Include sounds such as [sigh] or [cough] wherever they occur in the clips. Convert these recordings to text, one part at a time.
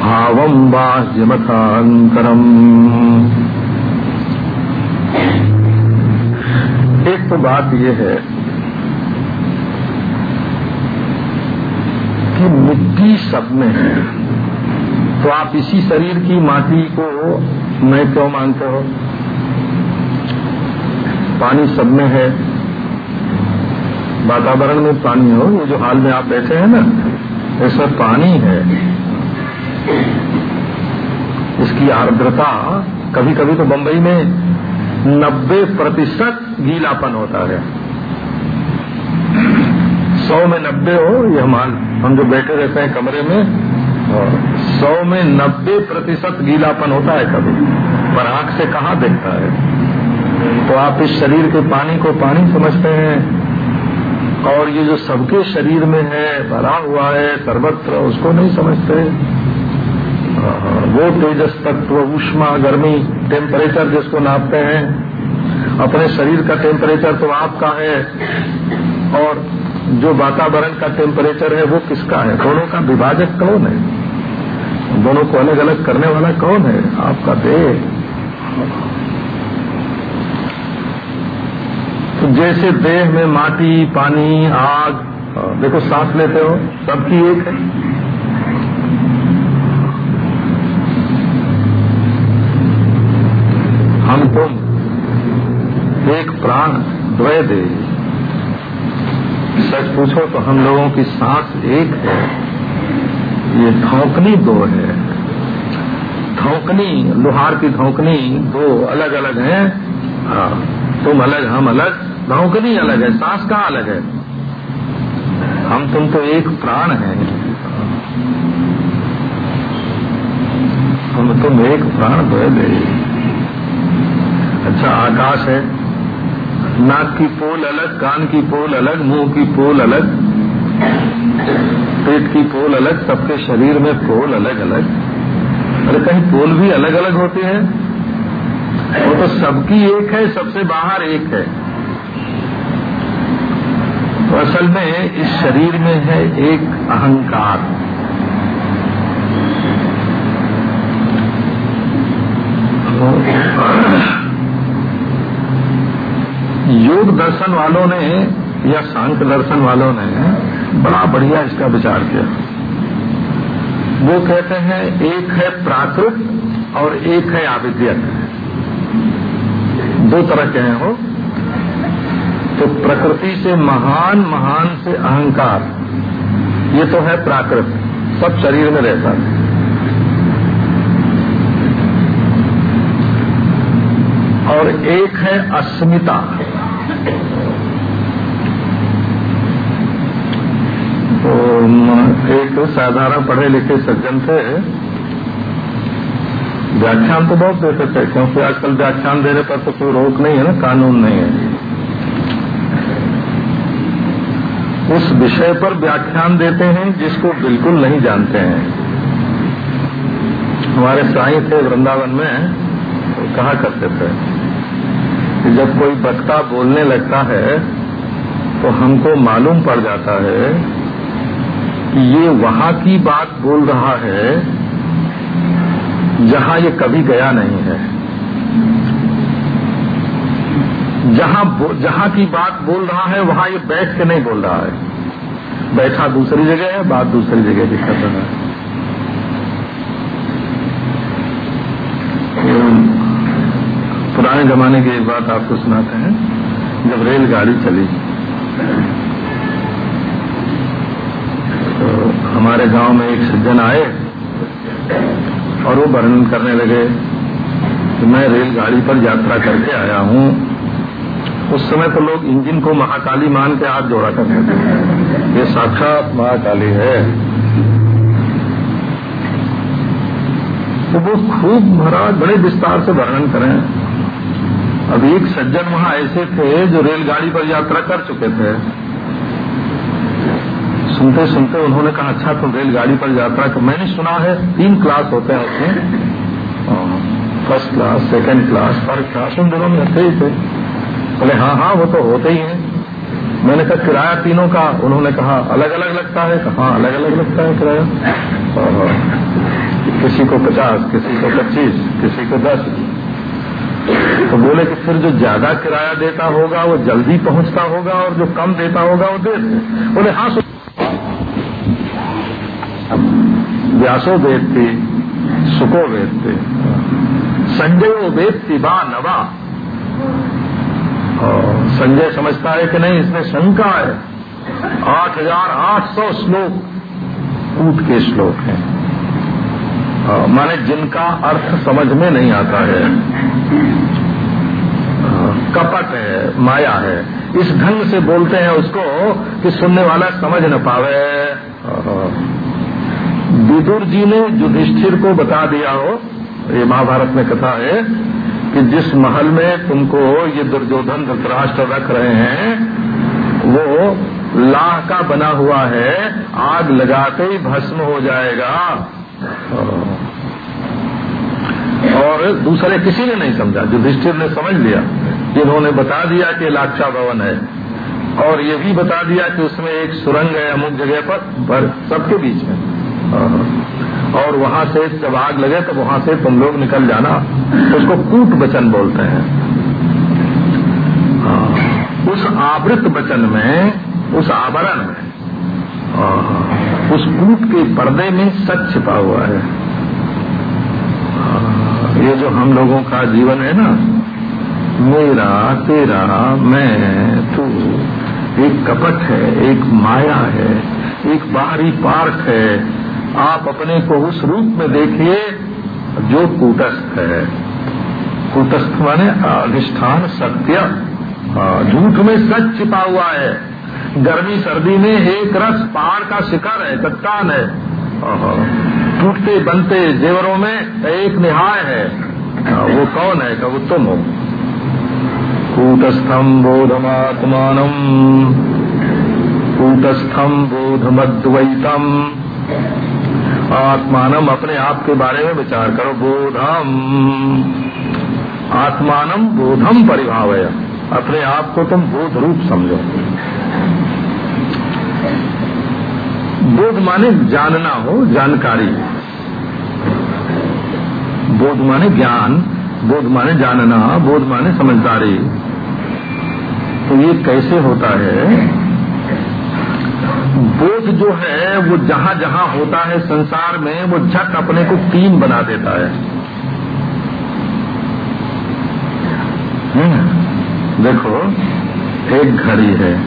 भावम बाह्यमथांतरम एक तो बात यह है कि मिट्टी सब में है। तो आप इसी शरीर की माटी को मैं क्यों मानते हो? पानी सब में है। वातावरण में पानी हो, ये जो हाल में आप बैठे हैं ना, इसमें पानी है। इसकी आर्द्रता कभी कभी तो बंबई में 90 प्रतिशत गीलापन होता है। सौ में नब्बे हो, ये हम हम जो बैठे रहते हैं कमरे में, और सौ में नब्बे प्रतिशत गीलापन होता है कभी, पर आँख से कहाँ देखता है? तो आप इस शरीर के पानी को पानी समझते हैं। और ये जो सबके शरीर में है, भरा हुआ है, सर्वत्र, उसको नहीं समझते। वो तेजस तत्व ऊष्मा गर्मी टेम्परेचर जिसको नापते हैं, अपने शरीर का टेम्परेचर तो आपका है, और जो वातावरण का टेम्परेचर है, वो किसका है? दोनों का विभाजक कौन है? दोनों को अलग अलग करने वाला कौन है? आपका देह। तो जैसे देह में माटी, पानी, आग, देखो सांस लेते हो, सबकी एक है। हम तुम, एक प्राण, द्वय दे सच पूछो तो हम लोगों की सांस एक है। ये धोकनी दो है। धोकनी, लोहार की धोकनी दो अलग अलग हैं। हाँ तुम अलग, हम अलग। धोकनी अलग है, सांस कहाँ अलग है। हम तुम तो एक प्राण है। हम तुम एक प्राण दे अच्छा आकाश है। नाक की पोल अलग, कान की पोल अलग, मुँह की पोल अलग, पेट की पोल अलग, सबके शरीर में पोल अलग अलग। अरे, कहीं पोल भी अलग अलग होते हैं? वो तो सबकी एक है, सबसे बाहर एक है। तो असल में इस शरीर में है एक अहंकार। योग दर्शन वालों ने या सांख्य दर्शन वालों ने बड़ा बढ़िया इसका विचार किया। वो कहते हैं, एक है प्राकृत और एक है आविद्यक। दो तरह के हैं वो। तो प्रकृति से महान महान से अहंकार। ये तो है प्राकृत। सब शरीर में रहता है। और एक है अस्मिता। तो एक साधारण पढ़े लिखे सज्जन थे। व्याख्यान तो बहुत देते थे, क्योंकि आजकल व्याख्यान देने पर तो कोई रोक नहीं है ना, कानून नहीं है। उस विषय पर व्याख्यान देते हैं जिसको बिल्कुल नहीं जानते हैं। हमारे साई थे वृंदावन में तो कहा करते थे कि जब कोई वक्ता बोलने लगता है तो हमको मालूम पड़ जाता है कि ये वहाँ की बात बोल रहा है, जहाँ ये कभी गया नहीं है। जहाँ जहाँ की बात बोल रहा है, वहाँ ये बैठ के नहीं बोल रहा है। बैठा दूसरी जगह है, बात दूसरी जगह की कर रहा है पुराने जमाने की एक बात आपको सुनाते हैं, जब रेलगाड़ी चली। तो हमारे गाँव में एक सज्जन आए और वो वर्णन करने लगे कि मैं रेलगाड़ी पर यात्रा करके आया हूँ। उस समय तो लोग इंजन को महाकाली मान के हाथ जोड़ा करते थे। ये साक्षात महाकाली है। तो वो खूब महाराज बड़े विस्तार से वर्णन करें। अब एक सज्जन वहाँ ऐसे थे जो रेलगाड़ी पर यात्रा कर चुके थे। सुनते सुनते उन्होंने कहा अच्छा तुम रेलगाड़ी पर यात्रा कर मैंने सुना है, तीन क्लास होते हैं उसमें। First class, second class, third class, उन दिनों में थे ही थे। बोले हाँ हाँ वो तो होते ही हैं। मैंने कहा, किराया तीनों का? उन्होंने कहा अलग अलग लगता है। कहा अलग अलग लगता है किराया। किसी को पचास, किसी को पच्चीस, किसी को दस। तो बोले कि फिर जो ज़्यादा किराया देता होगा, वो जल्दी पहुँचता होगा और जो कम देता होगा, वो देर बोले हाँ व्यासो वेद वेदते सुको वेदते संजयो वेदती बा नवा। संजय समझता है कि नहीं, इसमें शंका है। आठ हज़ार आठ सौ श्लोक कूट के श्लोक हैं। माने जिनका अर्थ समझ में नहीं आता है। कपट है, माया है। इस ढंग से बोलते हैं उसको कि सुनने वाला समझ न पावे। विदुर जी ने युधिष्ठिर को बता दिया हो, ये महाभारत में कथा है कि जिस महल में तुमको ये दुर्योधन धृतराष्ट्र रख रहे हैं, वो लाह का बना हुआ है, आग लगाते ही भस्म हो जाएगा। और दूसरे किसी ने नहीं समझा, युधिष्ठिर ने समझ लिया इन्होंने बता दिया कि लाक्षा भवन है। और ये भी बता दिया कि उसमें एक सुरंग है अमुक जगह पर सबके बीच में। और वहाँ से जब आग लगे तो वहाँ से तुम लोग निकल जाना। उसको कूट वचन बोलते हैं। हाँ, उस आवृत वचन में उस आवरण में हाँ, उस कूट के पर्दे में सच छिपा हुआ है। हाँ, ये जो हम लोगों का जीवन है ना मेरा तेरा मैं तू एक कपट है एक माया है एक बाहरी पार्क है आप अपने को उस रूप में देखिए जो कूटस्थ है। कूटस्थ माने अधिष्ठान सत्य। झूठ में सच छिपा हुआ है। गर्मी सर्दी में एक रस पहाड़ का शिखर है चट्टान है। टूटते बनते जेवरों में एक निहाय है। वो कौन है का वो तुम हो? कूटस्थम बोधमात्मान। कूटस्थम बोधमद्वैतम आत्मानम अपने आप के बारे में विचार करो। बोधम। आत्मानम बोधम परिभाव है अपने आप को तुम बोध रूप समझो। बोध माने जानना हो, जानकारी। बोध माने ज्ञान, बोध माने जानना, बोध माने समझदारी। तो ये कैसे होता है? बोध जो है वो जहाँ जहाँ होता है संसार में वो झट अपने को तीन बना देता है। हम्म, देखो एक घड़ी है,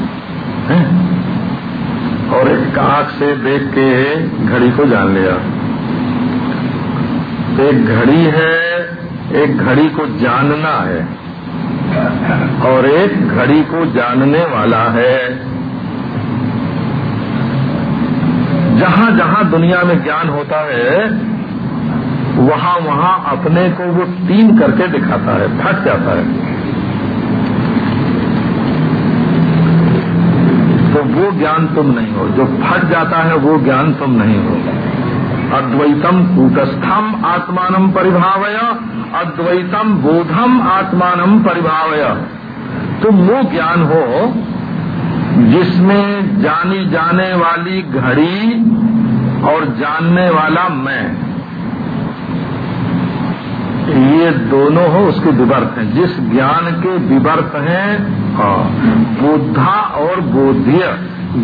है? और एक आँख से देख के घड़ी को जान लिया। एक घड़ी है एक घड़ी को जानना है और एक घड़ी को जानने वाला है। जहाँ जहाँ दुनिया में ज्ञान होता है, वहाँ वहाँ अपने को वो तीन करके दिखाता है, फट जाता है। तो वो ज्ञान तुम नहीं हो। जो फट जाता है, वो ज्ञान तुम नहीं हो। अद्वैतम कूटस्थम आत्मान परिभावय, अद्वैतम बोधम आत्मान परिभावय। तुम वो ज्ञान हो जिसमें जानी जाने वाली घड़ी और जानने वाला मैं। ये दोनों हो, उसके विवर्त हैं। जिस ज्ञान के विवर्त हैं बुद्धा और बोध्य,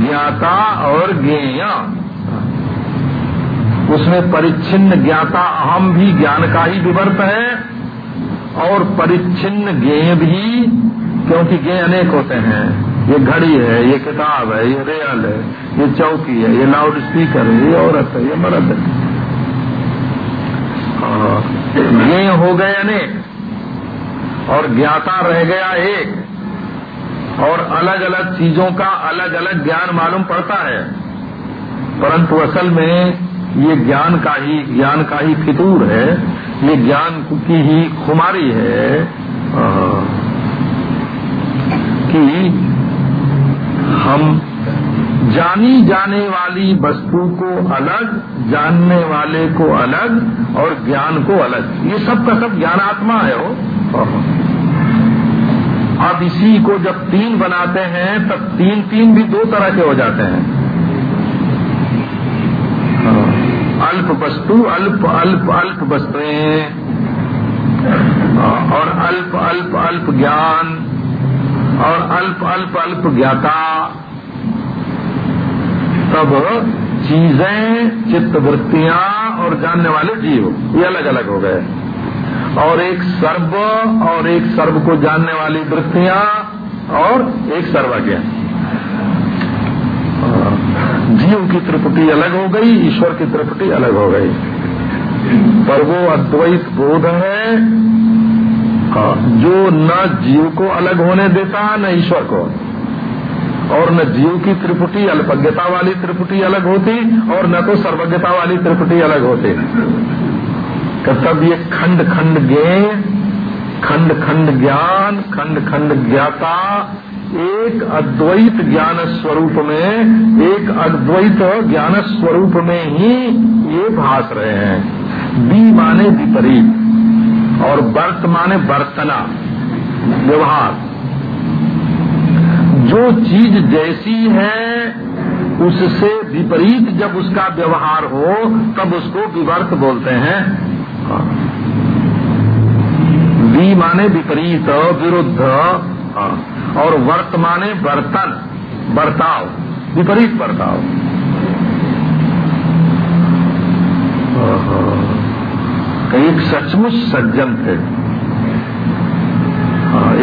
ज्ञाता और ज्ञेय। उसमें परिच्छिन्न ज्ञाता अहम भी ज्ञान का ही विवर्त है, और परिच्छिन्न ज्ञेय भी, क्योंकि ज्ञेय अनेक होते हैं। ये घड़ी है ये किताब है ये रेल है ये चौकी है ये लाउड स्पीकर है ये औरत है ये मर्द है। हाँ, ये हो गए अनेक और ज्ञाता रह गया एक और अलग अलग चीज़ों का अलग अलग ज्ञान मालूम पड़ता है। परंतु असल में ये ज्ञान का ही ज्ञान का ही फितूर है ये ज्ञान की ही खुमारी है हाँ, कि हम जानी जाने वाली वस्तु को अलग जानने वाले को अलग और ज्ञान को अलग। ये सब का सब ज्ञानात्मा है वो। अब इसी को जब तीन बनाते हैं तब तीन तीन भी दो तरह के हो जाते हैं। हाँ, अल्प वस्तु अल्प अल्प अल्प वस्तुएँ। हाँ, और अल्प अल्प अल्प ज्ञान। और अल्प अल्प अल्प ज्ञाता। तब चीज़ें चित्त वृत्तियाँ और जानने वाले जीव, ये अलग अलग हो गए। और एक सर्व, और एक सर्व को जानने वाली वृत्तियाँ, और एक सर्वज्ञ। जीव की त्रिपुटी अलग हो गई, ईश्वर की त्रिपुटी अलग हो गई। पर वो अद्वैत बोध है जो न जीव को अलग होने देता, न ईश्वर को। और न जीव की त्रिपुटी, अल्पज्ञता वाली त्रिपुटी अलग होती, और न तो सर्वज्ञता वाली त्रिपुटी अलग होती। तब ये खंड खंड ज्ञे खंड खंड ज्ञान, खंड खंड ज्ञाता, एक अद्वैत ज्ञान स्वरूप में, एक अद्वैत ज्ञान स्वरूप में ही ये भास रहे हैं। बी माने विपरीत। और वर्त माने बर्तना व्यवहार। जो चीज़ जैसी है, उससे विपरीत जब उसका व्यवहार हो, तब उसको विवर्त बोलते हैं। वी माने विपरीत, विरुद्ध, और वर्तमाने बर्तन, बर्ताव, विपरीत बर्ताव। एक सचमुच सज्जन थे।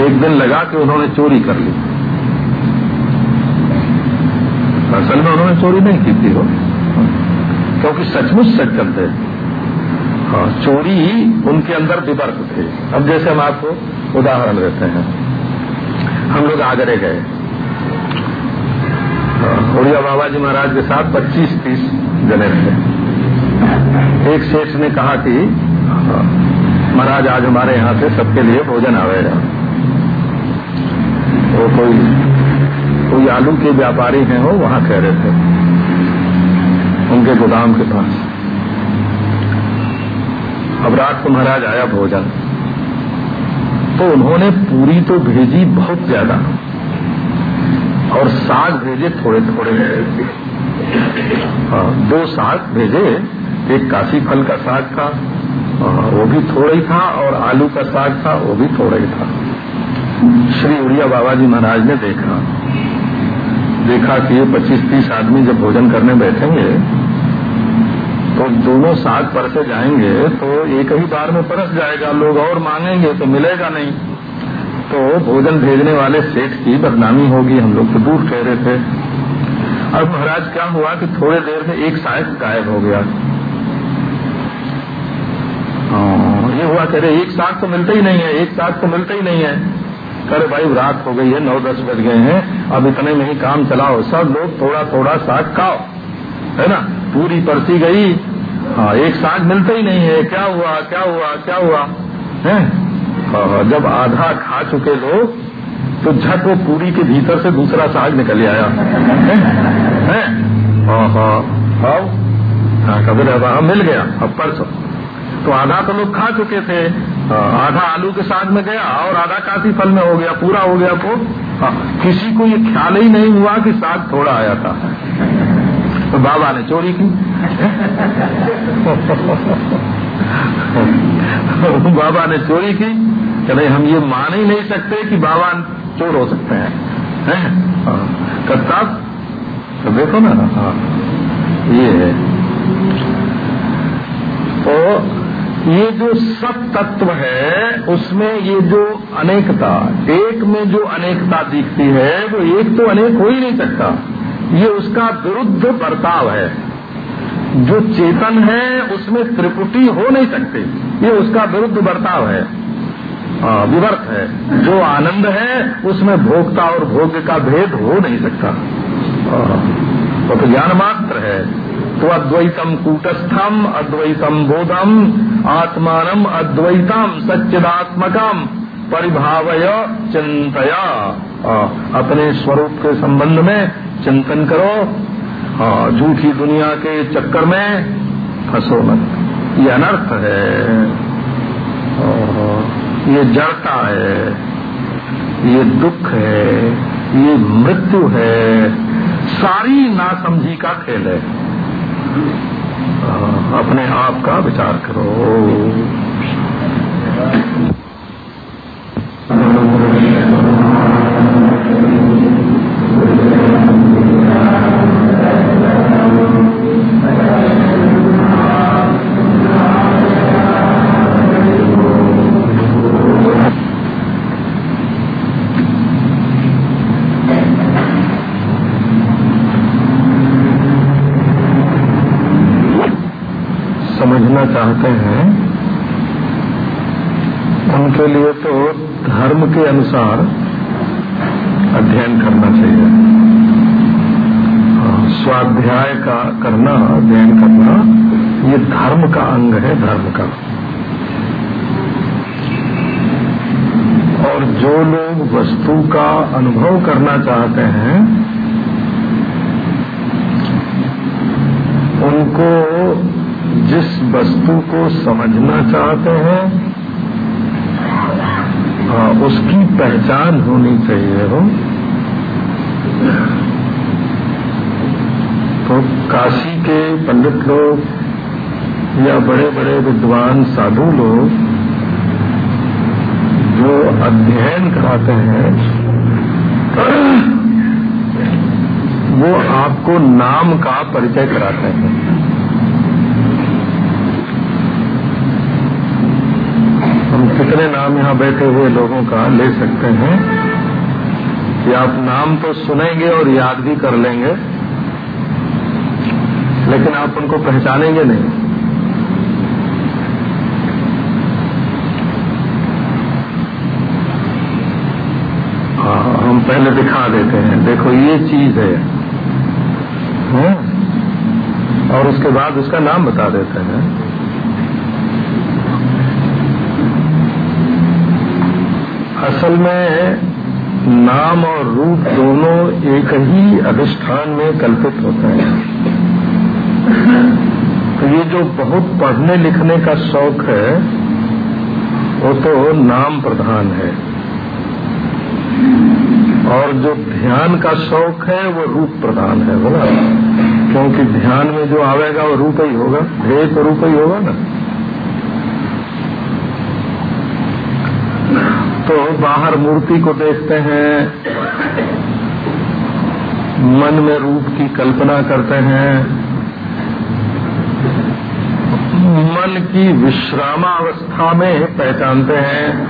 एक दिन लगा कि उन्होंने चोरी कर ली। असल में उन्होंने चोरी नहीं की थी वो। क्योंकि सचमुच सज्जन थे। हाँ चोरी उनके अंदर विवर्त थे। अब जैसे हम आपको उदाहरण देते हैं। हम लोग आगरे गए। उड़िया बाबा जी महाराज के साथ 25-30 जने थे। एक सेठ ने कहा कि महाराज आज हमारे यहाँ से सबके लिए भोजन आवेगा वो कोई कोई आलू के व्यापारी हैं वो वहाँ कह रहे थे उनके गोदाम के पास। अब रात को महाराज आया भोजन तो उन्होंने पूरी तो भेजी बहुत ज़्यादा और साग भेजे थोड़े थोड़े हाँ, दो साग भेजे एक काशी फल का साग था वो भी थोड़ा ही था और आलू का साग था, वो भी थोड़ा ही था। श्री उड़िया बाबा जी महाराज ने देखा। देखा कि ये पच्चीस तीस आदमी जब भोजन करने बैठेंगे तो दोनों साग परसे जाएँगे तो एक ही बार में परस जाएगा, लोग और मांगेंगे तो मिलेगा नहीं। तो भोजन भेजने वाले सेठ की बदनामी होगी, हम लोग तो दूर ठहरे थे। अब महाराज, क्या हुआ कि थोड़े देर में एक साग गायब हो गया। ये हुआ कह रहे एक साग तो मिलता ही नहीं है एक साग तो मिलता ही नहीं है। अरे भाई रात हो गई है नौ दस बज गए हैं अब इतने में ही काम चलाओ। सब लोग थोड़ा थोड़ा साग खाओ है ना? पूरी परसी गई। हाँ एक साग मिलता ही नहीं है। क्या हुआ क्या हुआ क्या हुआ? है? हाँ, जब आधा खा चुके लोग तो झट वो पूरी के भीतर से दूसरा साग निकल आया। है? हाँ? हाँ हाँ हाँ। कभी हाँ मिल गया अब परसों। तो आधा तो लोग खा चुके थे। आधा आलू के साग में गया और आधा काशी फल में हो गया, पूरा हो गया। तो किसी को ये ख्याल ही नहीं हुआ कि साग थोड़ा आया था। तो बाबा ने चोरी की। [laughs] बाबा ने चोरी की। भाई हम ये मान ही नहीं सकते कि बाबा चोर हो सकते हैं। है? तब तो देखो ना। ये है। तो ये जो सब तत्व है, उसमें ये जो अनेकता, एक में जो अनेकता दिखती है, वो एक तो अनेक हो ही नहीं सकता। ये उसका विरुद्ध बर्ताव है। जो चेतन है, उसमें त्रिपुटी हो नहीं सकते। ये उसका विरुद्ध बर्ताव है। विवर्त है। जो आनंद है, उसमें भोक्ता और भोग्य का भेद हो नहीं सकता। तो ज्ञान मात्र है। तो अद्वैतम कूटस्थम, अद्वैतम बोधम आत्मान अद्वैतम सच्चिदात्मकम परिभावय चिंतया अपने स्वरूप के संबंध में चिंतन करो। झूठी दुनिया के चक्कर में फंसो मत। ये अनर्थ है। ये जड़ता है। ये दुख है। ये मृत्यु है। सारी नासमझी का खेल है। अपने आप का विचार करो। चाहते हैं उनके लिए तो धर्म के अनुसार अध्ययन करना चाहिए। हाँ, स्वाध्याय का करना अध्ययन करना ये धर्म का अंग है धर्म का। और जो लोग वस्तु का अनुभव करना चाहते हैं उनको जिस वस्तु को समझना चाहते हैं। उसकी पहचान होनी चाहिए हो। तो काशी के पंडित लोग या बड़े बड़े विद्वान साधु लोग जो अध्ययन कराते हैं, वो आपको नाम का परिचय कराते हैं। कितने नाम यहाँ बैठे हुए लोगों का ले सकते हैं कि आप नाम तो सुनेंगे और याद भी कर लेंगे, लेकिन आप उनको पहचानेंगे नहीं। हाँ हम पहले दिखा देते हैं। देखो, ये चीज़ है। हुँ? और उसके बाद उसका नाम बता देते हैं। असल में नाम और रूप दोनों एक ही अधिष्ठान में कल्पित होते हैं। तो ये जो बहुत पढ़ने लिखने का शौक है, वो तो नाम प्रधान है। और जो ध्यान का शौक है, वो रूप प्रधान है, बोला। क्योंकि ध्यान में जो आवेगा, वो रूप ही होगा ध्येय तो रूप ही होगा ना। तो बाहर मूर्ति को देखते हैं, मन में रूप की कल्पना करते हैं। मन की विश्रामावस्था में पहचानते हैं।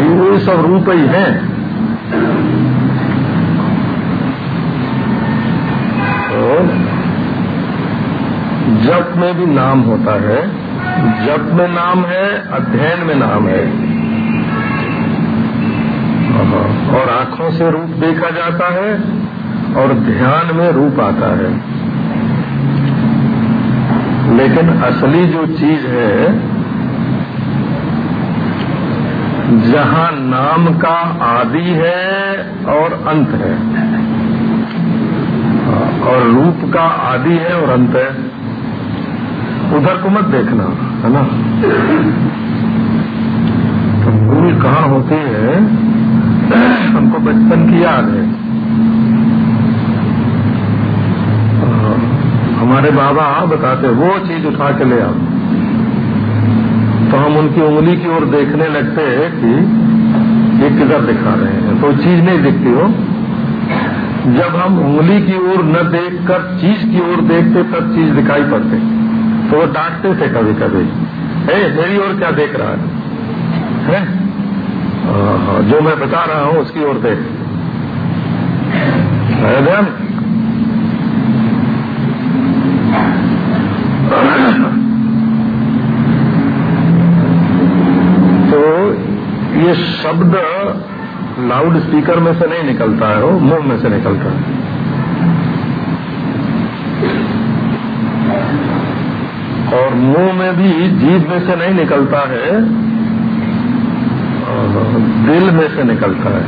ये सब रूप ही है। तो जप में भी नाम होता है। जप में नाम है, अध्ययन में नाम है। और आँखों से रूप देखा जाता है और ध्यान में रूप आता है। लेकिन असली जो चीज़ है, जहाँ नाम का आदि है और अंत है। और रूप का आदि है और अंत है। उधर को मत देखना, है ना? तो भूल कहाँ होती है, हमको बचपन की याद है। हमारे बाबा बताते वो चीज़ उठा के ले आओ। तो हम उनकी उंगली की ओर देखने लगते हैं कि ये किधर दिखा रहे हैं। तो चीज़ नहीं दिखती हो जब हम उंगली की ओर न देखकर, चीज़ की ओर देखते, तब चीज़ दिखाई पड़ती। तो वो डांटते थे कभी कभी हे मेरी ओर क्या देख रहा है, है? जो मैं बता रहा हूँ उसकी ओर देख। [clears throat] तो ये शब्द लाउड स्पीकर में से नहीं निकलता है वो मुँह में से निकलता है। और मुँह में भी जीभ में से नहीं निकलता है, दिल में से निकलता है।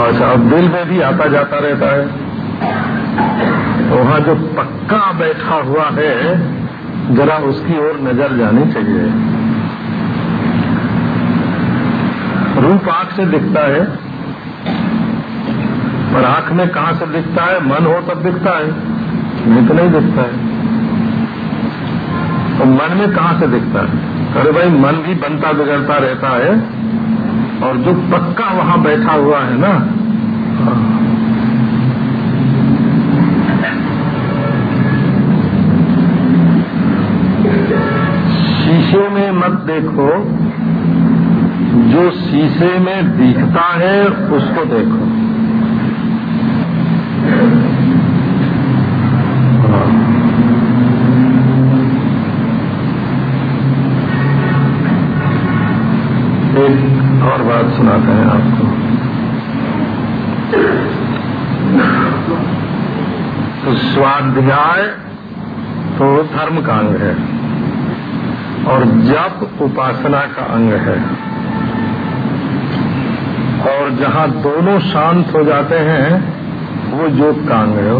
अच्छा अब दिल में भी आता जाता रहता है। वहाँ जो पक्का बैठा हुआ है, जरा उसकी ओर नज़र जानी चाहिए। रूप आँख से दिखता है, पर आँख में कहा से दिखता है? मन हो तब दिखता है। नहीं तो नहीं दिखता है। तो मन में कहा से दिखता है? अरे भाई, मन भी बनता बिगड़ता रहता है, और जो पक्का वहाँ बैठा हुआ है ना। शीशे में मत देखो। जो शीशे में दिखता है, उसको देखो। और बात सुनाते हैं आपको। तो स्वाध्याय तो धर्म का अंग है, और जप उपासना का अंग है। और जहाँ दोनों शांत हो जाते हैं, वो योग का अंग है।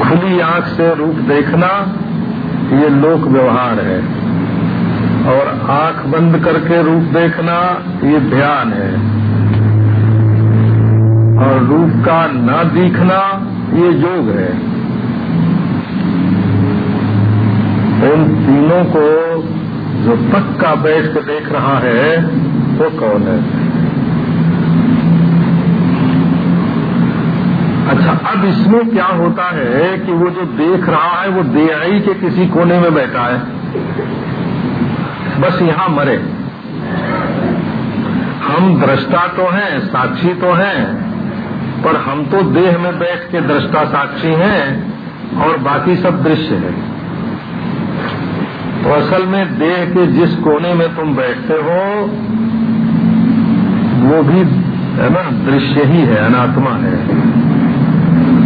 खुली आँख से रूप देखना, ये लोक व्यवहार है। और आँख बंद करके रूप देखना ये ध्यान है। और रूप का न दिखना ये योग है। उन तीनों को जो पक्का बैठ के देख रहा है, वो कौन है? अच्छा अब इसमें क्या होता है कि वो जो देख रहा है, वो देहाई के किसी कोने में बैठा है। बस यहाँ मरे। हम दृष्टा तो हैं, साक्षी तो हैं, पर हम तो देह में बैठ के दृष्टा साक्षी हैं और बाकी सब दृश्य है। तो असल में देह के जिस कोने में तुम बैठते हो, वो भी, है ना, दृश्य ही है, अनात्मा है।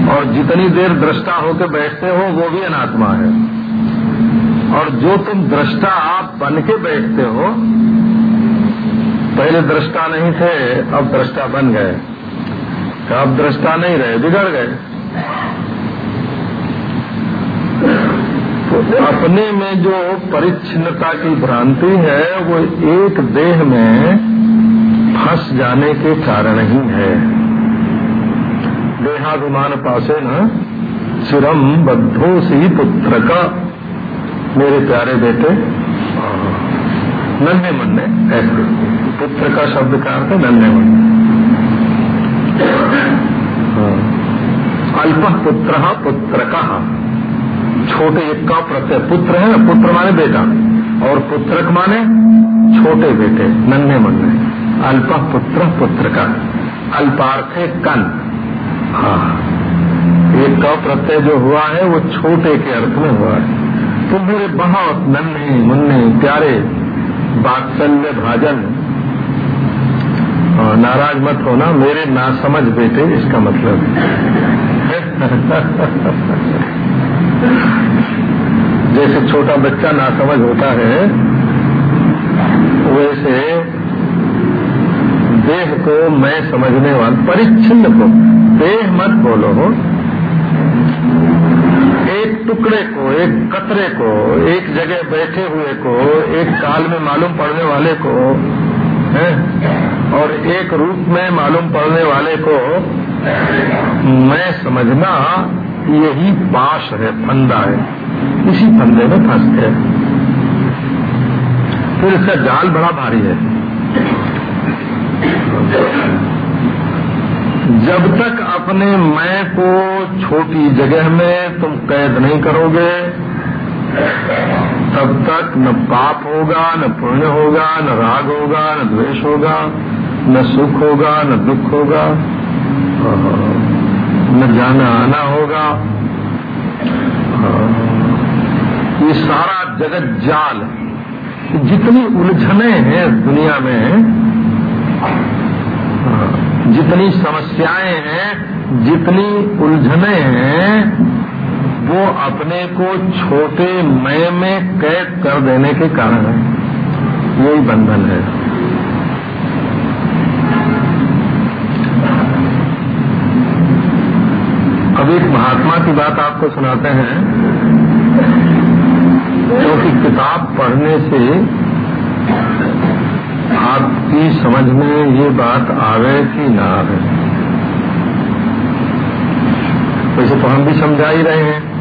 और जितनी देर दृष्टा होकर बैठते हो, वो भी अनात्मा है। और जो तुम दृष्टा आप बन के बैठते हो, पहले दृष्टा नहीं थे, अब दृष्टा बन गए। अब दृष्टा नहीं रहे, बिगड़ गए। तो अपने में जो परिच्छिन्नता की भ्रांति है, वो एक देह में फंस जाने के कारण ही है। देहाभिमान पासे न चिरम बद्धो सी पुत्र का मेरे प्यारे बेटे, नन्हे मन ऐसे, पुत्र का शब्द का अर्थ नन्हे मन अल्प पुत्र पुत्र का छोटे एक का प्रत्यय पुत्र है ना पुत्र माने बेटा। और पुत्रक माने छोटे बेटे, नन्हे मुन्ने। अल्प पुत्र पुत्र का अल्पार्थे कन। हाँ। एक का प्रत्यय जो हुआ है, वो छोटे के अर्थ में हुआ है। तो मेरे बहुत नन्हे, मुन्ने, प्यारे बात्सल्य भाजन। नाराज़ मत होना, मेरे ना समझ बेटे, इसका मतलब जैसे छोटा बच्चा ना समझ होता है, वैसे देह को मैं समझने वाला, परिच्छिन्न को, देह मत बोलो। एक टुकड़े को, एक कतरे को, एक जगह बैठे हुए को, एक काल में मालूम पड़ने वाले को, है? और एक रूप में मालूम पड़ने वाले को मैं समझना यही पाश है, फंदा है। इसी फंदे में फंस गए फिर इसका जाल बड़ा भारी है। जब तक अपने मैं को छोटी जगह में तुम कैद नहीं करोगे, तब तक न पाप होगा, न पुण्य होगा, न राग होगा, न द्वेष होगा, न सुख होगा, न दुख होगा, न जाना आना होगा। ये सारा जगत जाल जितनी उलझने हैं दुनिया में जितनी समस्याएँ हैं, जितनी उलझने हैं, वो अपने को छोटे मय में कैद कर देने के कारण है। यही बंधन है। अब एक महात्मा की बात आपको सुनाते हैं। क्योंकि किताब पढ़ने से आपकी समझ में ये बात आवे कि ना आवे? वैसे तो हम भी समझा ही रहे हैं।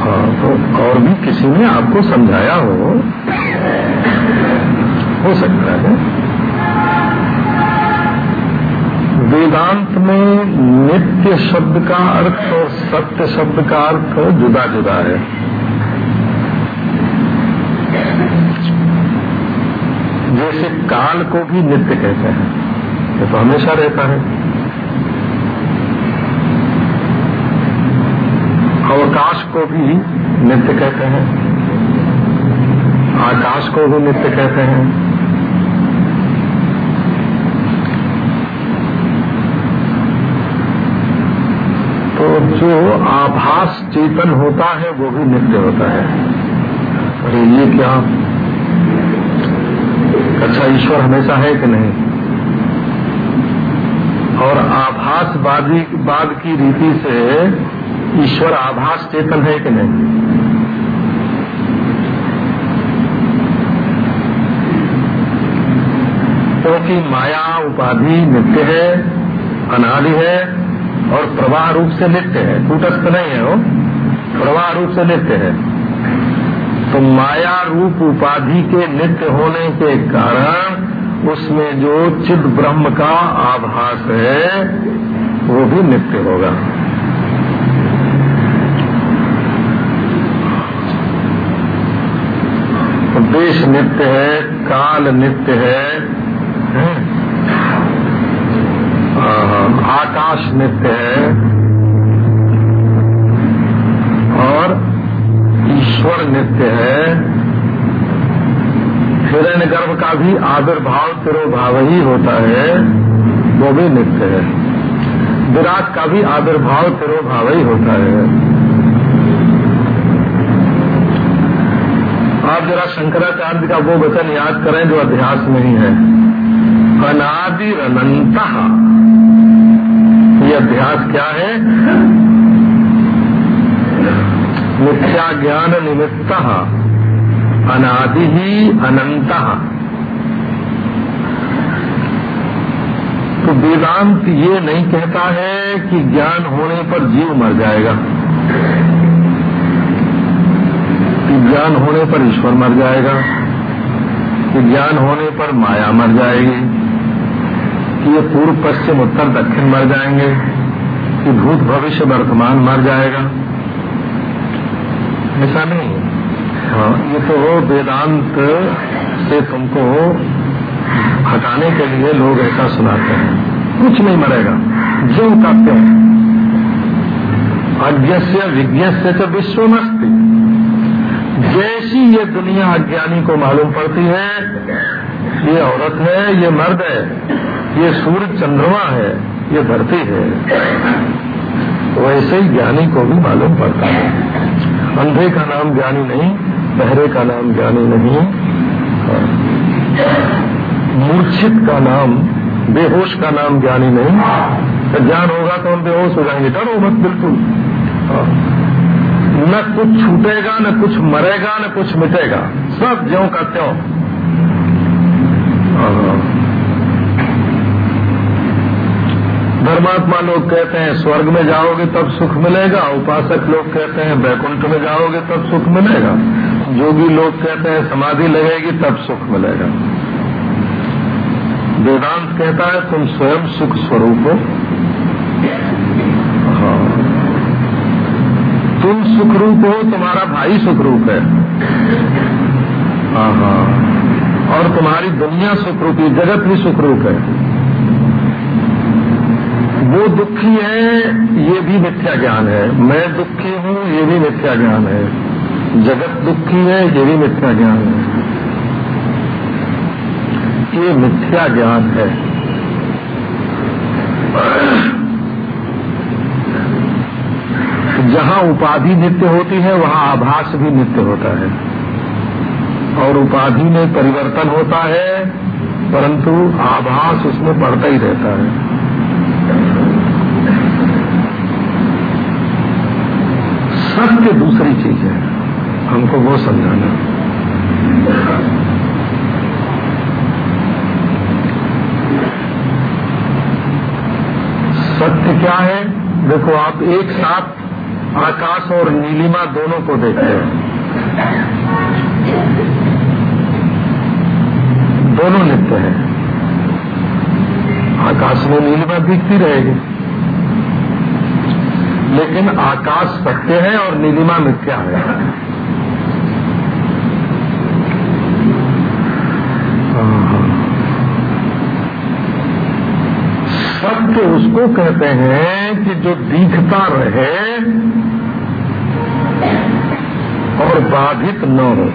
हाँ, तो और भी किसी ने आपको समझाया हो हो सकता है। वेदांत में नित्य शब्द का अर्थ और सत्य शब्द का अर्थ जुदा जुदा है जैसे काल को भी नित्य कहते हैं। ये तो हमेशा रहता है। अवकाश को भी नित्य कहते हैं। आकाश को भी नित्य कहते हैं। तो जो आभास चेतन होता है, वो भी नित्य होता है। अरे ये क्या अच्छा ईश्वर हमेशा है कि नहीं? और आभासवादी बाद की रीति से ईश्वर आभास चेतन है कि नहीं? क्योंकि माया उपाधि नित्य है, अनादि है, और प्रवाह रूप से नित्य है। कूटस्थ नहीं है वो। प्रवाह रूप से नित्य है। तो माया रूप उपाधि के नित्य होने के कारण उसमें जो चिद ब्रह्म का आभास है, वो भी नित्य होगा तो देश नित्य है, काल नित्य है? आकाश नित्य है ईश्वर नित्य है। हिरण गर्भ का भी आविर्भाव तिरोभाव ही होता है, वो भी नित्य है। विराट का भी आविर्भाव तिरोभाव ही होता है। आप जरा शंकराचार्य का वो वचन याद करें जो अध्यास में ही है। अनादि अनंत ये अध्यास क्या है? मिथ्या ज्ञान निमित्त अनादि ही अनंत तो वेदांत ये नहीं कहता है कि ज्ञान होने पर जीव मर जाएगा। कि ज्ञान होने पर ईश्वर मर जाएगा। कि ज्ञान होने पर माया मर जाएगी। कि ये पूर्व, पश्चिम, उत्तर, दक्षिण मर जाएँगे। कि भूत, भविष्य, वर्तमान मर जाएगा। ऐसा नहीं हाँ। ये तो वेदांत से तुमको हटाने के लिए लोग ऐसा सुनाते हैं। कुछ नहीं मरेगा। जो का क्यों अज्ञस्य से विज्ञ से तो विश्वमस्ती। जैसी ये दुनिया अज्ञानी को मालूम पड़ती है ये औरत है ये मर्द है ये सूर्य चंद्रमा है ये धरती है वैसे ही ज्ञानी को भी मालूम पड़ता है। अंधे का नाम ज्ञानी नहीं, बहरे का नाम ज्ञानी नहीं। मूर्छित का नाम, बेहोश का नाम ज्ञानी नहीं। ज्ञान होगा तो हम बेहोश हो जाएँगे। डरो मत, बिल्कुल। न कुछ छूटेगा, न कुछ मरेगा, न कुछ मिटेगा। सब ज्यो का त्यों। धर्मात्मा लोग कहते हैं स्वर्ग में जाओगे तब सुख मिलेगा उपासक लोग कहते हैं बैकुंठ में जाओगे तब सुख मिलेगा जोगी लोग कहते हैं समाधि लगेगी तब सुख मिलेगा। वेदांत कहता है तुम स्वयं सुख स्वरूप हो। तुम सुखरूप हो तुम्हारा भाई सुखरूप है। हाँ, हाँ। और तुम्हारी दुनिया सुखरूपी जगत भी सुखरूप है। वो दुखी है, ये भी मिथ्या ज्ञान है। मैं दुखी हूँ, ये भी मिथ्या ज्ञान है। जगत दुखी है, ये भी मिथ्या ज्ञान है। ये मिथ्या ज्ञान है। जहाँ उपाधि नित्य होती है, वहाँ आभास भी नित्य होता है। और उपाधि में परिवर्तन होता है, परंतु आभास उसमें बढ़ता ही रहता है। सत्य दूसरी चीज़ है। हमको वो समझाना। सत्य क्या है? देखो, आप एक साथ आकाश और नीलिमा दोनों को देखते हैं। दोनों नित्य है। आकाश में नीलिमा दिखती रहेगी। लेकिन आकाश सत्य है और नीलिमा मिथ्या है। सत्य उसको कहते हैं कि जो दिखता रहे और बाधित न हो।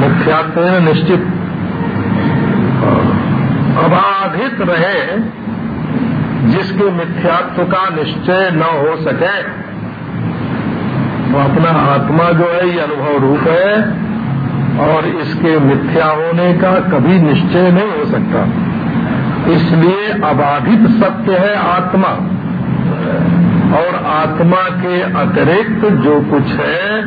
मिथ्यात्व निश्चित। अबाधित रहे जिसके मिथ्यात्व का निश्चय न हो सके। वो अपना आत्मा जो है, ये अनुभव रूप है, और इसके मिथ्या होने का कभी निश्चय नहीं हो सकता। इसलिए अबाधित सत्य है आत्मा। और आत्मा के अतिरिक्त जो कुछ है,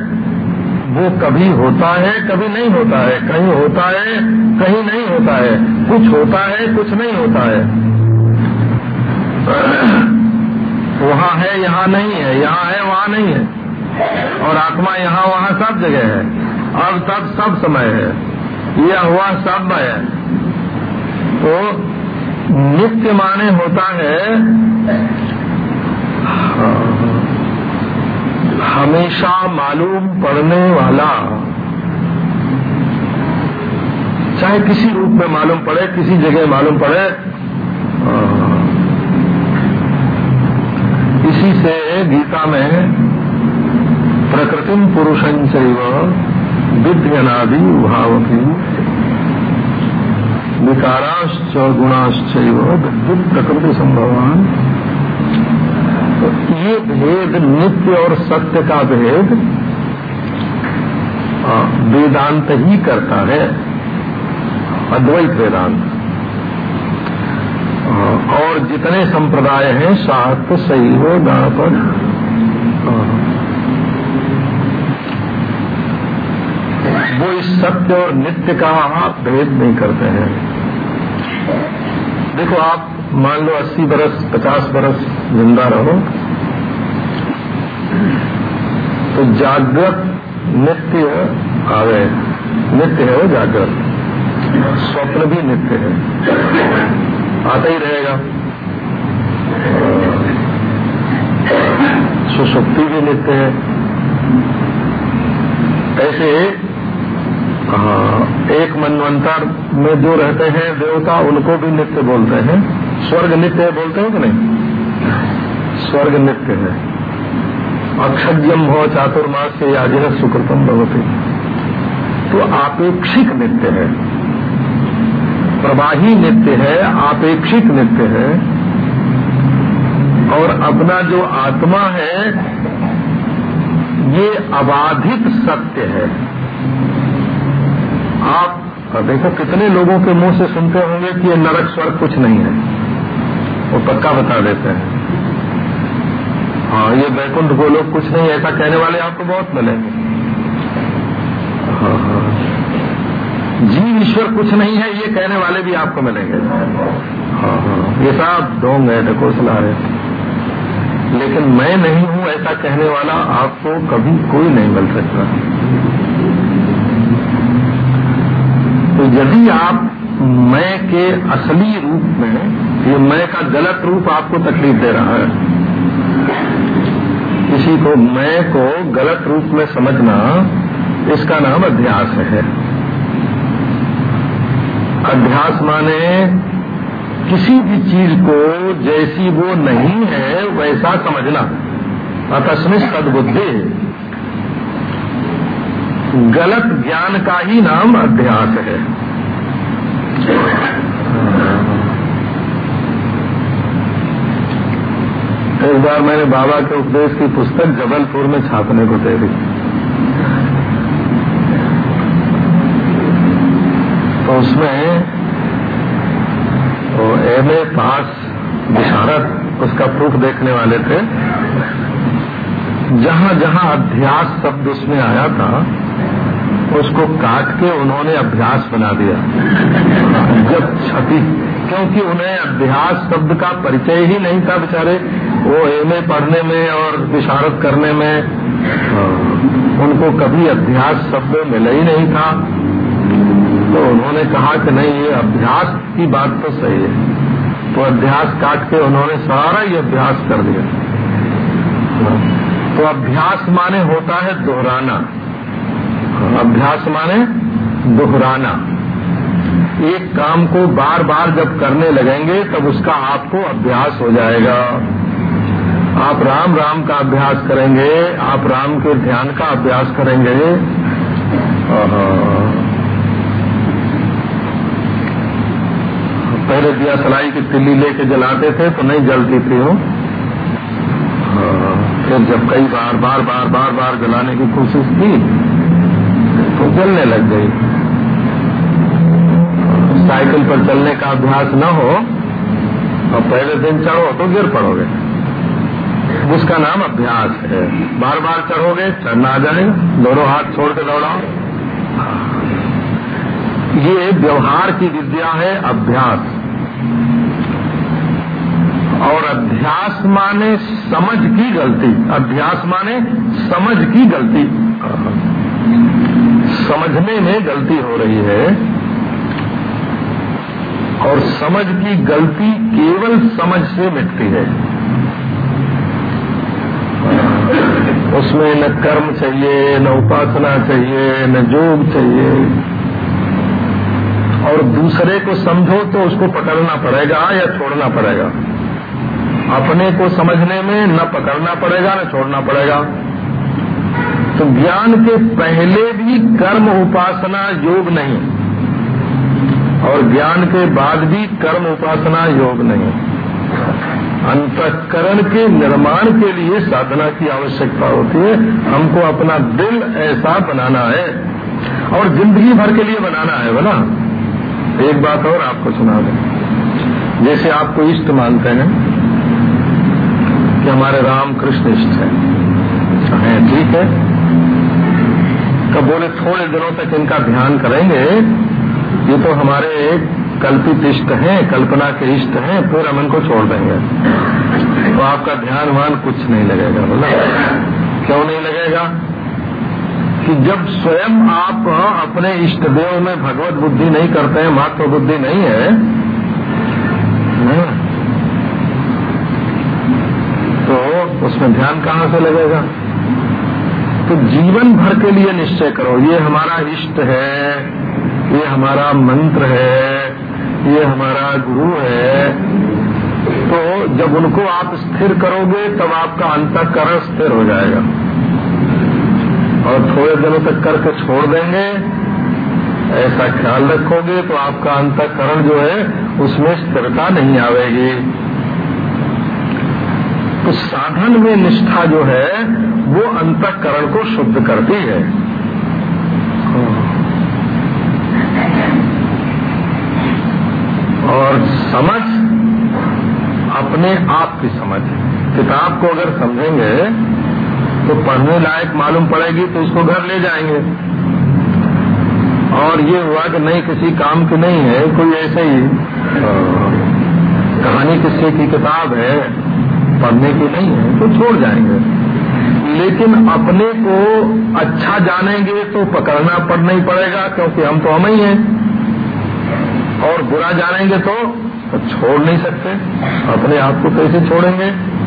वो कभी होता है, कभी नहीं होता है। कहीं होता है, कहीं नहीं होता है। कुछ होता है, कुछ नहीं होता है। वहाँ है, यहाँ नहीं है, यहाँ है, वहाँ नहीं है। और आत्मा यहाँ, वहाँ सब जगह है। अब तब सब समय है। यह हुआ सब है तो नित्य माने होता है, हमेशा मालूम पड़ने वाला। चाहे किसी रूप में मालूम पड़े, किसी जगह मालूम पड़े इसी से गीता में प्रकृतिम पुरुषं चैव विद्यनादि भावकी विकाराश्च गुणाश्च विद्युत प्रकृति संभवान। तो ये भेद नित्य और सत्य का भेद वेदांत ही करता है, अद्वैत वेदांत। और जितने संप्रदाय हैं शाक्त शैव गणपत वो इस सत्य और नित्य का भेद नहीं करते हैं। देखो, आप मान लो 80 बरस 50 बरस ज़िंदा रहो तो जागृत नित्य आवे नित्य है वो जागृत। स्वप्न भी नित्य है। आता ही रहेगा। सुशक्ति भी नित्य है। ऐसे एक मनवंतर में जो रहते हैं, देवता उनको भी नित्य बोलते हैं। स्वर्ग नित्य है बोलते हैं कि नहीं? स्वर्ग नित्य है। अक्षज्यम हो चातुर्मास से याजिन सुकृतम भगवती तो आपेक्षिक नित्य है। प्रवाही नित्य है, आपेक्षिक नित्य है। और अपना जो आत्मा है, ये अबाधित सत्य है। आप देखो कितने लोगों के मुँह से सुनते होंगे कि ये नरक स्वर्ग कुछ नहीं है। वो पक्का बता देते हैं। हाँ ये बैकुंठ गोलोक कुछ नहीं, ऐसा कहने वाले आपको बहुत मिलेंगे। हाँ हाँ। जीव ईश्वर कुछ नहीं है, ये कहने वाले भी आपको मिलेंगे। हाँ हाँ ये सब ढोंग है ढकोसला है। लेकिन मैं नहीं हूँ ऐसा कहने वाला, आपको कभी कोई नहीं मिल सकता। तो यदि आप मैं के असली रूप में, ये मैं का गलत रूप आपको तकलीफ़ दे रहा है, किसी को मैं को गलत रूप में समझना, इसका नाम अध्यास है। अभ्यास माने, किसी भी चीज़ को जैसी वो नहीं है, वैसा समझना। अकस्मित सदबुद्धि। गलत ज्ञान का ही नाम अध्यास है। एक बार मैंने बाबा के उपदेश की पुस्तक जबलपुर में छापने को दे दी। उसमें तो एम ए पास विशारद, उसका प्रूफ देखने वाले थे। जहाँ जहाँ अभ्यास शब्द उसमें आया था, उसको काट के उन्होंने अभ्यास बना दिया। जब छपी क्योंकि उन्हें अभ्यास शब्द का परिचय ही नहीं था बेचारे, वो एमए पढ़ने में और विशारत करने में उनको कभी अभ्यास शब्द मिला ही नहीं था। तो उन्होंने कहा कि नहीं, ये अभ्यास की बात तो सही है। तो अभ्यास काट के उन्होंने सारा ही अभ्यास कर दिया। तो अभ्यास माने होता है दोहराना। अभ्यास माने दोहराना। एक काम को बार बार जब करने लगेंगे, तब उसका आपको अभ्यास हो जाएगा। आप राम राम का अभ्यास करेंगे, आप राम के ध्यान का अभ्यास करेंगे। पहले दिया सलाई की तिल्ली लेके जलाते थे तो नहीं जलती थी वो। फिर जब कई बार बार बार बार बार जलाने की कोशिश की तो जलने लग गई। साइकिल पर चलने का अभ्यास न हो, और पहले दिन चढ़ो तो गिर पड़ोगे। उसका नाम अभ्यास है। बार बार चढ़ोगे, चढ़ना आ जाएगा, दोनों हाथ छोड़ के दौड़ाओ। ये व्यवहार की विद्या है अभ्यास। और अध्यास माने समझ की गलती, अभ्यास माने समझ की गलती। समझने में गलती हो रही है और समझ की गलती केवल समझ से मिटती है। उसमें न कर्म चाहिए, न उपासना चाहिए, न योग चाहिए। और दूसरे को समझो तो उसको पकड़ना पड़ेगा या छोड़ना पड़ेगा। अपने को समझने में न पकड़ना पड़ेगा, न छोड़ना पड़ेगा। तो ज्ञान के पहले भी कर्म उपासना योग नहीं, और ज्ञान के बाद भी कर्म उपासना योग नहीं। अंतकरण के निर्माण के लिए साधना की आवश्यकता होती है। हमको अपना दिल ऐसा बनाना है, और ज़िंदगी भर के लिए बनाना है बना एक बात और आपको सुना दें। जैसे आपको इष्ट मानते हैं कि हमारे राम कृष्ण इष्ट है। ठीक है? तो बोले, थोड़े दिनों तक इनका ध्यान करेंगे। ये तो हमारे कल्पित इष्ट हैं, कल्पना के इष्ट हैं फिर हम इनको छोड़ देंगे। तो आपका ध्यान वान कुछ नहीं लगेगा बोला क्यों नहीं लगेगा? कि जब स्वयं आप अपने इष्ट देव में भगवत बुद्धि नहीं करते हैं, मात्र बुद्धि नहीं है तो उसमें ध्यान कहाँ से लगेगा? तो जीवन भर के लिए निश्चय करो, ये हमारा इष्ट है, ये हमारा मंत्र है, ये हमारा गुरु है। तो जब उनको आप स्थिर करोगे, तब आपका अंतकरण स्थिर हो जाएगा। और थोड़े दिनों तक करके छोड़ देंगे, ऐसा ख्याल रखोगे तो आपका अंतकरण जो है, उसमें स्थिरता नहीं आवेगी। तो साधन में निष्ठा जो है, वो अंतकरण को शुद्ध करती है। और समझ अपने आप की समझ। किताब को अगर समझेंगे तो पढ़ने लायक मालूम पड़ेगी तो उसको घर ले जाएँगे। और ये हुआ कि नहीं, किसी काम की नहीं है, कोई ऐसे ही कहानी किस्से की किताब है पढ़ने की नहीं है तो छोड़ जाएँगे। लेकिन अपने को अच्छा जानेंगे तो पकड़ना पड़ नहीं पड़ेगा क्योंकि हम तो हम ही हैं। और बुरा जानेंगे तो, तो छोड़ नहीं सकते। अपने आप को कैसे छोड़ेंगे।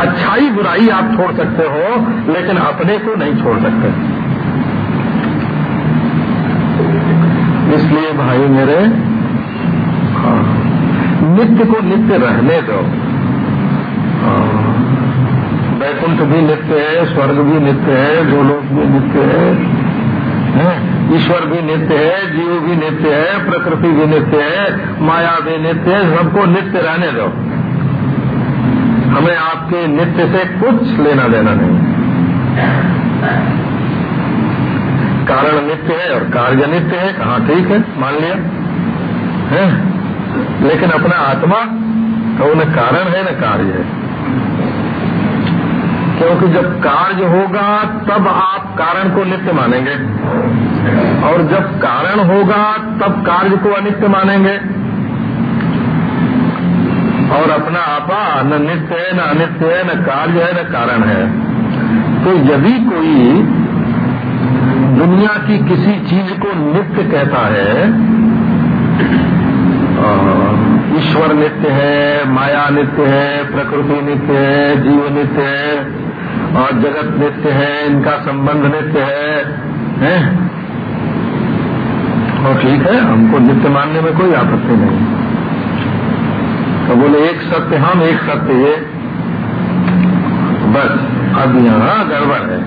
अच्छाई बुराई आप छोड़ सकते हो लेकिन अपने को नहीं छोड़ सकते। इसलिए भाई मेरे हाँ, नित्य को नित्य रहने दो। वैकुंठ भी नित्य है, स्वर्ग भी नित्य है, गोलोक भी नित्य है ईश्वर भी नित्य है, जीव भी नित्य है, प्रकृति भी नित्य है, माया भी नित्य है, सबको नित्य रहने दो। हमें आपके नित्य से कुछ लेना देना नहीं। कारण नित्य है और कार्य नित्य है कहा ठीक है, मान लिया। है? लेकिन अपना आत्मा तो न कारण है, न कार्य है। क्योंकि जब कार्य होगा, तब आप कारण को नित्य मानेंगे। और जब कारण होगा, तब कार्य को अनित्य मानेंगे। और अपना आपा, न नित्य है न अनित्य है न कार्य है, न कारण है। तो यदि कोई दुनिया की किसी चीज़ को नित्य कहता है ईश्वर नित्य है, माया नित्य है, प्रकृति नित्य है, जीव नित्य है और जगत नित्य है इनका संबंध नित्य है, है? और ठीक है हमको नित्य मानने में कोई आपत्ति नहीं। तो बोले एक सत्य हम एक सत्य ये। बस अब यहाँ गड़बड़ है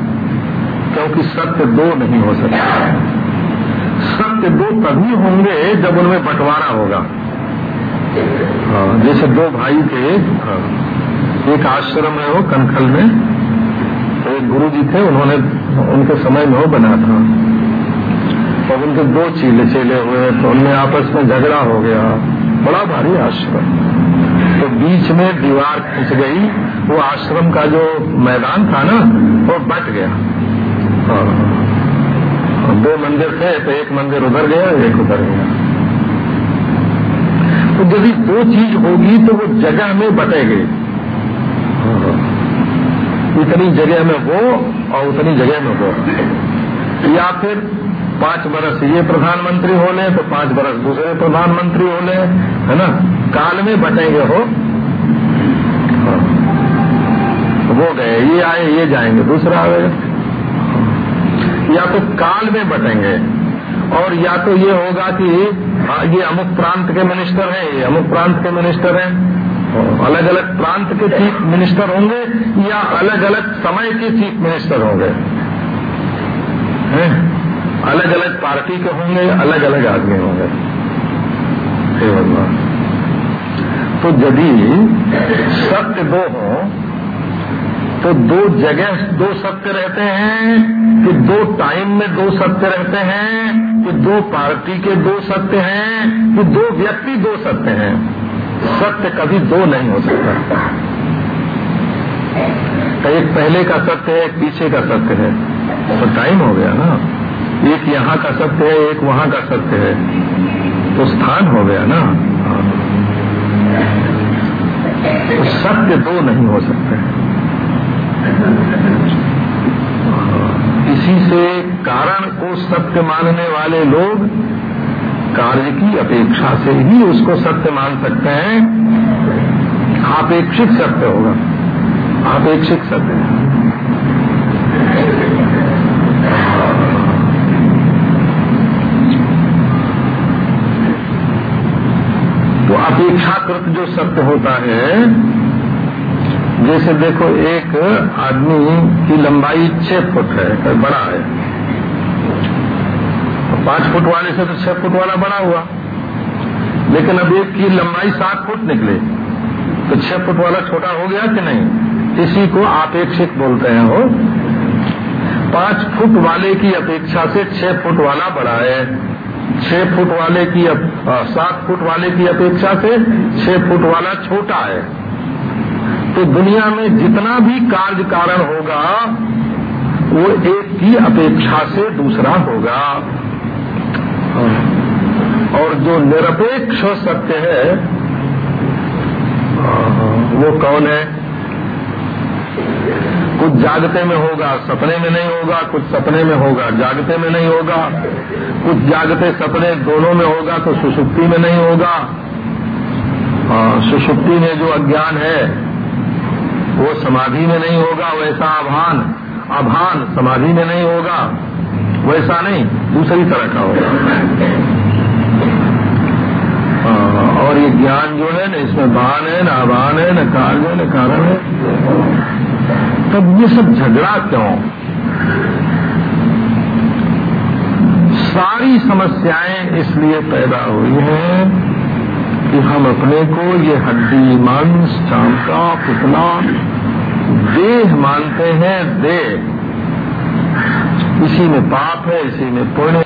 क्योंकि सत्य दो नहीं हो सकता। सत्य दो तभी होंगे जब उनमें बंटवारा होगा। हाँ, जैसे दो भाई थे एक आश्रम है वो कनखल में एक गुरु जी थे, उन्होंने उनके समय में वो बना था। और उनके दो चीले चेले हुए तो उनमें आपस में झगड़ा हो गया। बड़ा भारी आश्रम। तो बीच में दीवार खिंच गई, वो आश्रम का जो मैदान था ना, वो बट गया। हाँ। दो मंदिर थे तो एक मंदिर उधर गया, एक उधर गया। तो यदि दो चीज़ होगी तो वो जगह में बटेगी। इतनी जगह में वो और उतनी जगह में वो। या फिर पाँच बरस ये प्रधानमंत्री हो ले तो पाँच बरस दूसरे प्रधानमंत्री हो ले है ना? काल में बटेंगे हो। वो गए ये आए ये जाएँगे दूसरा आएगा या तो काल में बटेंगे और या तो ये होगा कि हाँ, ये अमुक प्रांत के मिनिस्टर हैं ये अमुक प्रांत के मिनिस्टर हैं। अलग अलग प्रांत के चीफ मिनिस्टर होंगे या अलग अलग समय के चीफ मिनिस्टर होंगे। अलग अलग पार्टी के होंगे अलग अलग आदमी होंगे। तो यदि सत्य दो हो तो दो जगह दो सत्य रहते हैं, कि दो टाइम में दो सत्य रहते हैं, कि दो पार्टी के दो सत्य हैं, कि दो व्यक्ति दो सत्य हैं। सत्य कभी दो नहीं हो सकता। तो एक पहले का सत्य है, एक पीछे का सत्य है। तो टाइम हो गया ना। एक यहाँ का सत्य है, एक वहाँ का सत्य है। तो स्थान हो गया ना। तो सत्य दो नहीं हो सकते। इसी से कारण को सत्य मानने वाले लोग कार्य की अपेक्षा से ही उसको सत्य मान सकते हैं। आपेक्षिक सत्य होगा। आपेक्षिक सत्य। तो अपेक्षाकृत जो सत्य होता है, जैसे देखो एक आदमी की लंबाई छह फुट है, बड़ा है। पाँच फुट वाले से तो छह फुट वाला बड़ा हुआ। लेकिन अब एक की लंबाई सात फुट निकले। तो छह फुट वाला छोटा हो गया कि नहीं? इसी को आपेक्षिक बोलते हैं वो। पाँच फुट वाले की अपेक्षा से छह फुट वाला बड़ा है। छह फुट वाले की सात फुट वाले की अपेक्षा से छह फुट वाला छोटा है। तो दुनिया में जितना भी कार्य कारण होगा, वो एक की अपेक्षा से दूसरा होगा। और जो निरपेक्ष सत्य है वो कौन है? कुछ जागते में होगा, सपने में नहीं होगा, कुछ सपने में होगा, जागते में नहीं होगा। कुछ जागते सपने दोनों में होगा तो सुषुप्ति में नहीं होगा। सुषुप्ति में जो अज्ञान है, वो समाधि में नहीं होगा, वैसा आभान। आभान समाधि में नहीं होगा, वैसा नहीं, दूसरी तरह का होगा। और ये ज्ञान जो है, न इसमें बान है, न आभान है, न कार्य है, न कारण है। तब ये सब झगड़ा क्यों? सारी समस्याएँ इसलिए पैदा हुई हैं कि हम अपने को ये हड्डी, मांस चांका पुतला देह मानते हैं, देह। इसी में पाप है, इसी में पुण्य